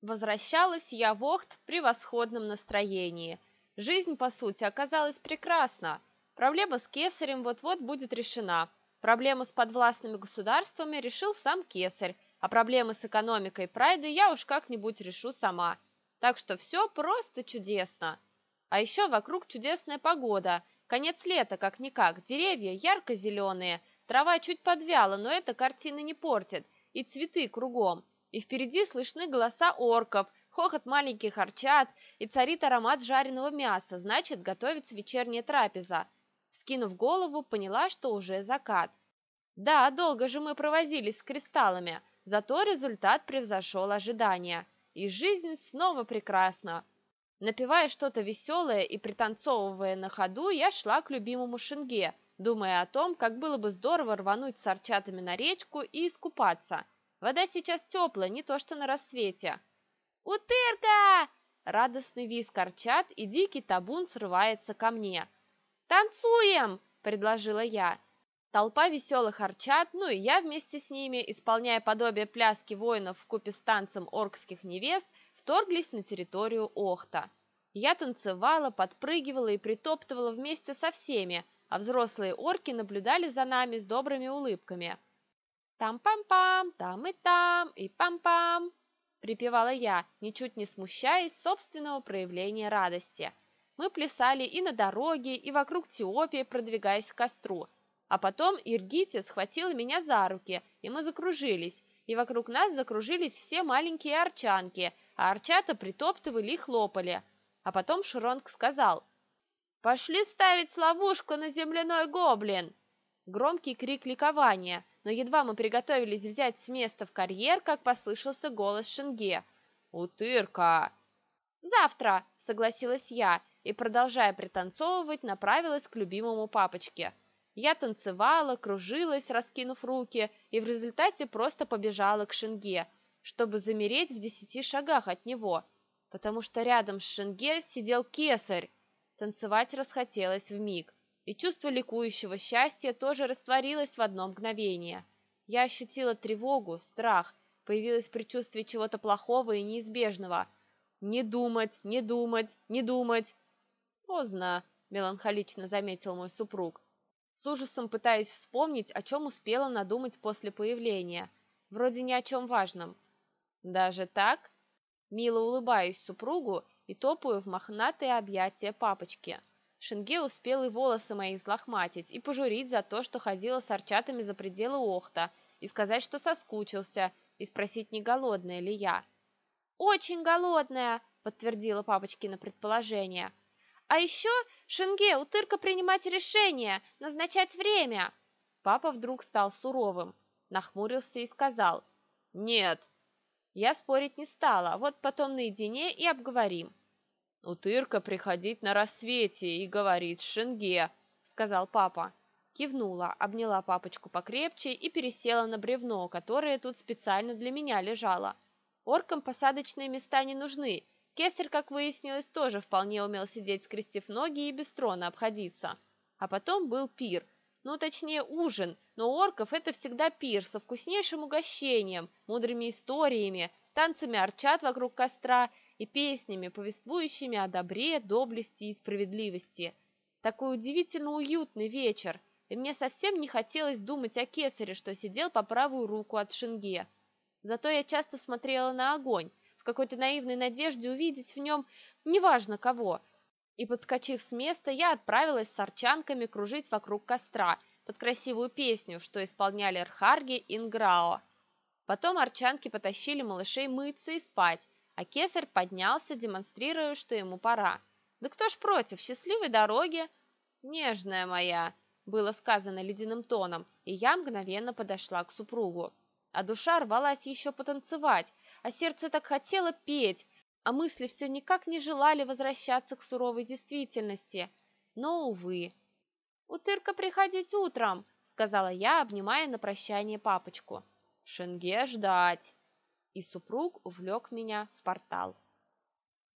Возвращалась я в Охт в превосходном настроении. Жизнь, по сути, оказалась прекрасна. Проблема с кесарем вот-вот будет решена. Проблему с подвластными государствами решил сам кесарь, а проблемы с экономикой Прайды я уж как-нибудь решу сама. Так что все просто чудесно. А еще вокруг чудесная погода. Конец лета, как-никак. Деревья ярко-зеленые. Трава чуть подвяла, но это картины не портит. И цветы кругом и впереди слышны голоса орков, хохот маленьких арчат, и царит аромат жареного мяса, значит, готовится вечерняя трапеза. Скинув голову, поняла, что уже закат. Да, долго же мы провозились с кристаллами, зато результат превзошел ожидания. И жизнь снова прекрасна. Напевая что-то веселое и пританцовывая на ходу, я шла к любимому шинге, думая о том, как было бы здорово рвануть с арчатами на речку и искупаться – Вода сейчас теплая, не то что на рассвете. «Утырка!» Радостный визг корчат, и дикий табун срывается ко мне. «Танцуем!» – предложила я. Толпа веселых арчат, ну и я вместе с ними, исполняя подобие пляски воинов в купе с танцем оркских невест, вторглись на территорию Охта. Я танцевала, подпрыгивала и притоптывала вместе со всеми, а взрослые орки наблюдали за нами с добрыми улыбками – «Там-пам-пам, там и там, и пам-пам!» Припевала я, ничуть не смущаясь собственного проявления радости. Мы плясали и на дороге, и вокруг Теопии, продвигаясь к костру. А потом Иргити схватила меня за руки, и мы закружились, и вокруг нас закружились все маленькие арчанки, а арчата притоптывали и хлопали. А потом Шронг сказал, «Пошли ставить ловушку на земляной гоблин!» Громкий крик ликования, но едва мы приготовились взять с места в карьер, как послышался голос Шенге. «Утырка!» «Завтра!» — согласилась я и, продолжая пританцовывать, направилась к любимому папочке. Я танцевала, кружилась, раскинув руки, и в результате просто побежала к Шенге, чтобы замереть в десяти шагах от него, потому что рядом с Шенге сидел кесарь. Танцевать расхотелось вмиг и чувство ликующего счастья тоже растворилось в одно мгновение. Я ощутила тревогу, страх, появилось предчувствие чего-то плохого и неизбежного. «Не думать, не думать, не думать!» «Поздно», — меланхолично заметил мой супруг. С ужасом пытаюсь вспомнить, о чем успела надумать после появления. Вроде ни о чем важном. «Даже так?» Мило улыбаюсь супругу и топаю в мохнатые объятия папочки. Шенге успел и волосы мои взлохматить, и пожурить за то, что ходила с арчатами за пределы Охта, и сказать, что соскучился, и спросить, не голодная ли я. «Очень голодная!» — подтвердила папочкина предположение. «А еще, Шенге, утырка принимать решение, назначать время!» Папа вдруг стал суровым, нахмурился и сказал «Нет». Я спорить не стала, вот потом наедине и обговорим. «Утырка приходить на рассвете и говорит Шенге», — сказал папа. Кивнула, обняла папочку покрепче и пересела на бревно, которое тут специально для меня лежало. Оркам посадочные места не нужны. Кесарь, как выяснилось, тоже вполне умел сидеть, скрестив ноги и без трона обходиться. А потом был пир. Ну, точнее, ужин, но у орков это всегда пир со вкуснейшим угощением, мудрыми историями, танцами арчат вокруг костра и песнями, повествующими о добре, доблести и справедливости. Такой удивительно уютный вечер, и мне совсем не хотелось думать о кесаре, что сидел по правую руку от Шинге. Зато я часто смотрела на огонь, в какой-то наивной надежде увидеть в нем неважно кого. И, подскочив с места, я отправилась с арчанками кружить вокруг костра под красивую песню, что исполняли Рхарги и Инграо. Потом арчанки потащили малышей мыться и спать, а кесарь поднялся, демонстрируя, что ему пора. «Да кто ж против? Счастливой дороги!» «Нежная моя!» — было сказано ледяным тоном, и я мгновенно подошла к супругу. А душа рвалась еще потанцевать, а сердце так хотело петь, а мысли все никак не желали возвращаться к суровой действительности. Но, увы. «Утырка приходить утром!» — сказала я, обнимая на прощание папочку. «Шенге ждать!» И супруг увлек меня в портал.